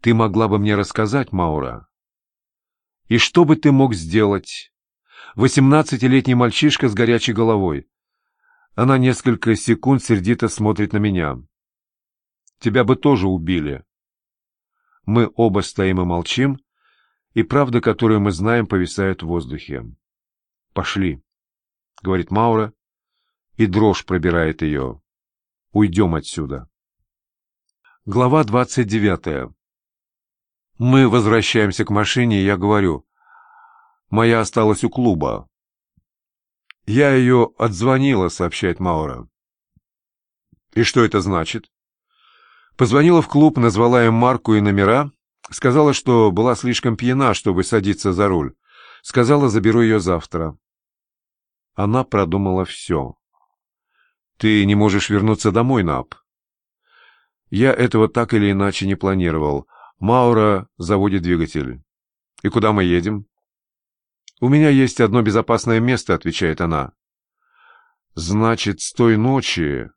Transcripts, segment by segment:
Ты могла бы мне рассказать, Маура? И что бы ты мог сделать? Восемнадцатилетний мальчишка с горячей головой. Она несколько секунд сердито смотрит на меня. Тебя бы тоже убили. Мы оба стоим и молчим, и правда, которую мы знаем, повисает в воздухе. «Пошли», — говорит Маура, и дрожь пробирает ее. «Уйдем отсюда». Глава двадцать девятая. Мы возвращаемся к машине, и я говорю, «Моя осталась у клуба». «Я ее отзвонила», — сообщает Маура. «И что это значит?» Позвонила в клуб, назвала им марку и номера, сказала, что была слишком пьяна, чтобы садиться за руль. Сказала, заберу ее завтра. Она продумала все. «Ты не можешь вернуться домой, Нап?» Я этого так или иначе не планировал. Маура заводит двигатель. «И куда мы едем?» «У меня есть одно безопасное место», — отвечает она. «Значит, с той ночи...»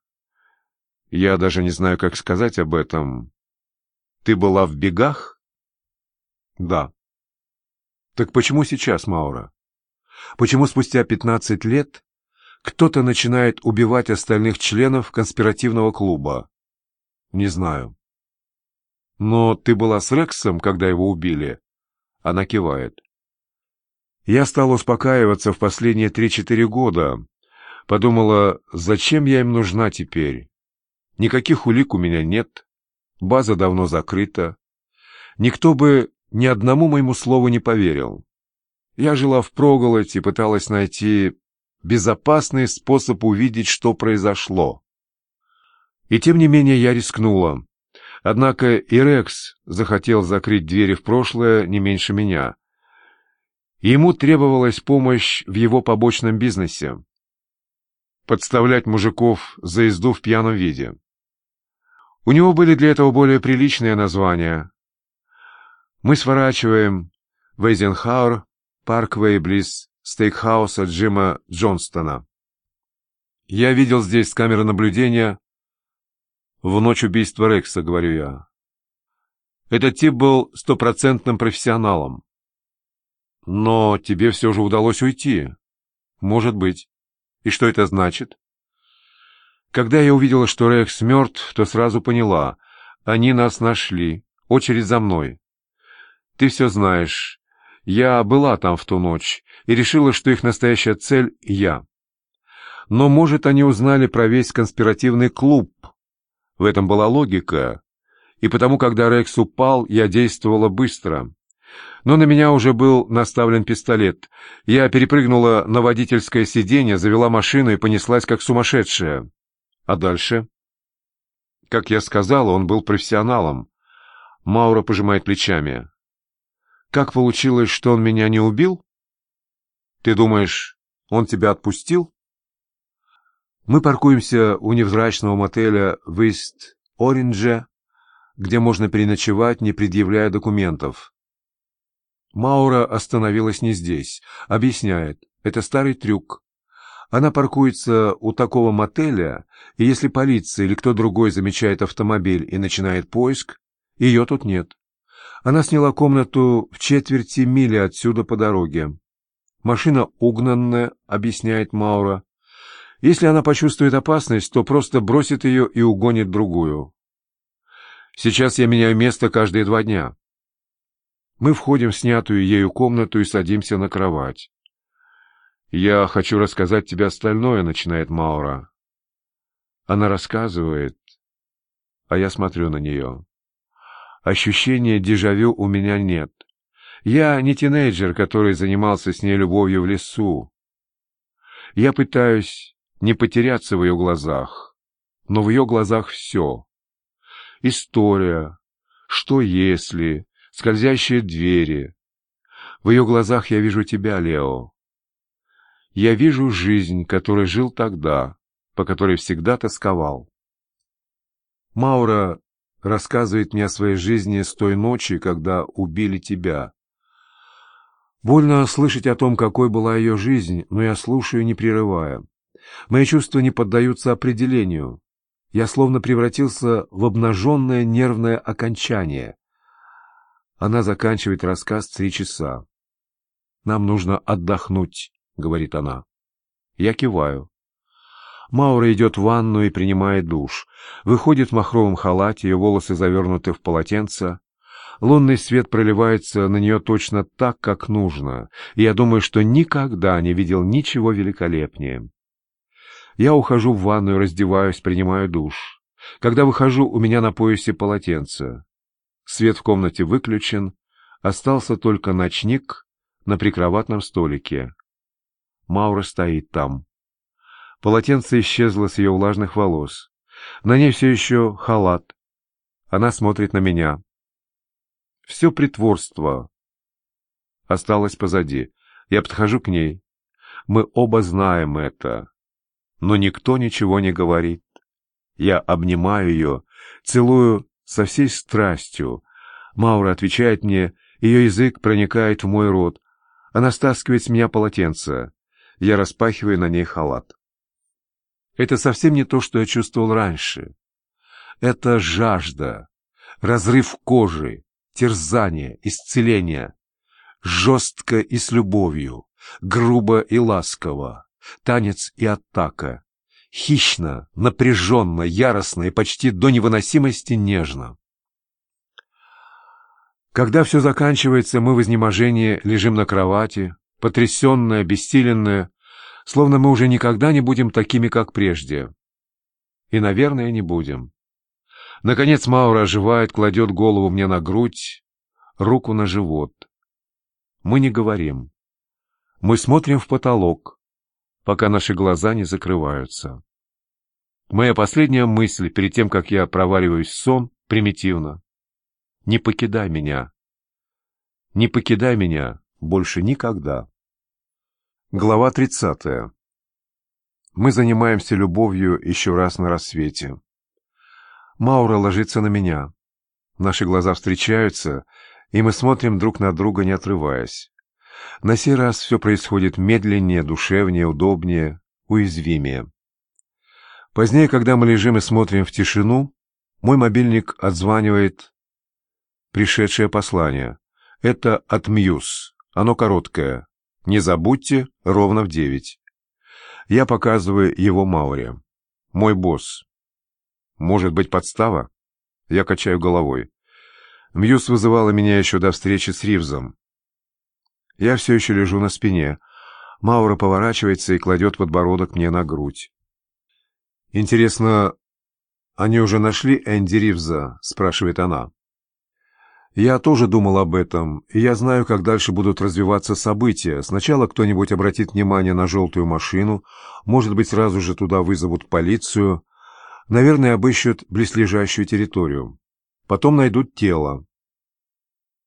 Я даже не знаю, как сказать об этом. «Ты была в бегах?» «Да». «Так почему сейчас, Маура? Почему спустя пятнадцать лет кто-то начинает убивать остальных членов конспиративного клуба?» «Не знаю». «Но ты была с Рексом, когда его убили?» Она кивает. Я стал успокаиваться в последние три-четыре года. Подумала, зачем я им нужна теперь? Никаких улик у меня нет. База давно закрыта. Никто бы ни одному моему слову не поверил. Я жила в проголодь и пыталась найти безопасный способ увидеть, что произошло. И тем не менее я рискнула. Однако и Рекс захотел закрыть двери в прошлое не меньше меня. Ему требовалась помощь в его побочном бизнесе. Подставлять мужиков за езду в пьяном виде. У него были для этого более приличные названия. Мы сворачиваем в Эйзенхауэр, Парквей близ стейкхауса Джима Джонстона. Я видел здесь с камеры наблюдения в ночь убийства Рекса, говорю я. Этот тип был стопроцентным профессионалом. Но тебе все же удалось уйти. Может быть. И что это значит? Когда я увидела, что Рекс мертв, то сразу поняла. Они нас нашли. Очередь за мной. Ты все знаешь. Я была там в ту ночь и решила, что их настоящая цель — я. Но, может, они узнали про весь конспиративный клуб. В этом была логика. И потому, когда Рекс упал, я действовала быстро но на меня уже был наставлен пистолет. Я перепрыгнула на водительское сиденье, завела машину и понеслась как сумасшедшая. А дальше? Как я сказала, он был профессионалом. Маура пожимает плечами. Как получилось, что он меня не убил? Ты думаешь, он тебя отпустил? Мы паркуемся у невзрачного мотеля в Ист-Оринже, где можно переночевать, не предъявляя документов. Маура остановилась не здесь. Объясняет, это старый трюк. Она паркуется у такого мотеля, и если полиция или кто другой замечает автомобиль и начинает поиск, ее тут нет. Она сняла комнату в четверти мили отсюда по дороге. Машина угнанная, объясняет Маура. Если она почувствует опасность, то просто бросит ее и угонит другую. Сейчас я меняю место каждые два дня. Мы входим в снятую ею комнату и садимся на кровать. «Я хочу рассказать тебе остальное», — начинает Маура. Она рассказывает, а я смотрю на нее. Ощущения дежавю у меня нет. Я не тинейджер, который занимался с ней любовью в лесу. Я пытаюсь не потеряться в ее глазах, но в ее глазах все. История, что если, скользящие двери. В ее глазах я вижу тебя, Лео. Я вижу жизнь, которой жил тогда, по которой всегда тосковал. Маура рассказывает мне о своей жизни с той ночи, когда убили тебя. Больно слышать о том, какой была ее жизнь, но я слушаю, не прерывая. Мои чувства не поддаются определению. Я словно превратился в обнаженное нервное окончание. Она заканчивает рассказ в три часа. «Нам нужно отдохнуть», — говорит она. Я киваю. Маура идет в ванну и принимает душ. Выходит в махровом халате, ее волосы завернуты в полотенце. Лунный свет проливается на нее точно так, как нужно, и я думаю, что никогда не видел ничего великолепнее. Я ухожу в ванную, раздеваюсь, принимаю душ. Когда выхожу, у меня на поясе полотенце. Свет в комнате выключен, остался только ночник на прикроватном столике. Маура стоит там. Полотенце исчезло с ее влажных волос. На ней все еще халат. Она смотрит на меня. Все притворство осталось позади. Я подхожу к ней. Мы оба знаем это. Но никто ничего не говорит. Я обнимаю ее, целую со всей страстью. Маура отвечает мне, ее язык проникает в мой рот. Она стаскивает с меня полотенце. Я распахиваю на ней халат. Это совсем не то, что я чувствовал раньше. Это жажда, разрыв кожи, терзание, исцеление. Жестко и с любовью, грубо и ласково, танец и атака. Хищно, напряженно, яростно и почти до невыносимости нежно. Когда все заканчивается, мы в изнеможении лежим на кровати, потрясенные, обессиленные, словно мы уже никогда не будем такими, как прежде. И, наверное, не будем. Наконец Маура оживает, кладет голову мне на грудь, руку на живот. Мы не говорим. Мы смотрим в потолок, пока наши глаза не закрываются. Моя последняя мысль перед тем, как я проваливаюсь в сон, примитивна. Не покидай меня. Не покидай меня больше никогда. Глава 30. Мы занимаемся любовью еще раз на рассвете. Маура ложится на меня. Наши глаза встречаются, и мы смотрим друг на друга, не отрываясь. На сей раз все происходит медленнее, душевнее, удобнее, уязвимее. Позднее, когда мы лежим и смотрим в тишину, мой мобильник отзванивает пришедшее послание. Это от Мьюз. Оно короткое. Не забудьте, ровно в девять. Я показываю его Мауре. Мой босс. Может быть, подстава? Я качаю головой. Мьюз вызывала меня еще до встречи с Ривзом. Я все еще лежу на спине. Маура поворачивается и кладет подбородок мне на грудь. «Интересно, они уже нашли Энди Ривза?» — спрашивает она. Я тоже думал об этом, и я знаю, как дальше будут развиваться события. Сначала кто-нибудь обратит внимание на желтую машину, может быть, сразу же туда вызовут полицию, наверное, обыщут близлежащую территорию. Потом найдут тело.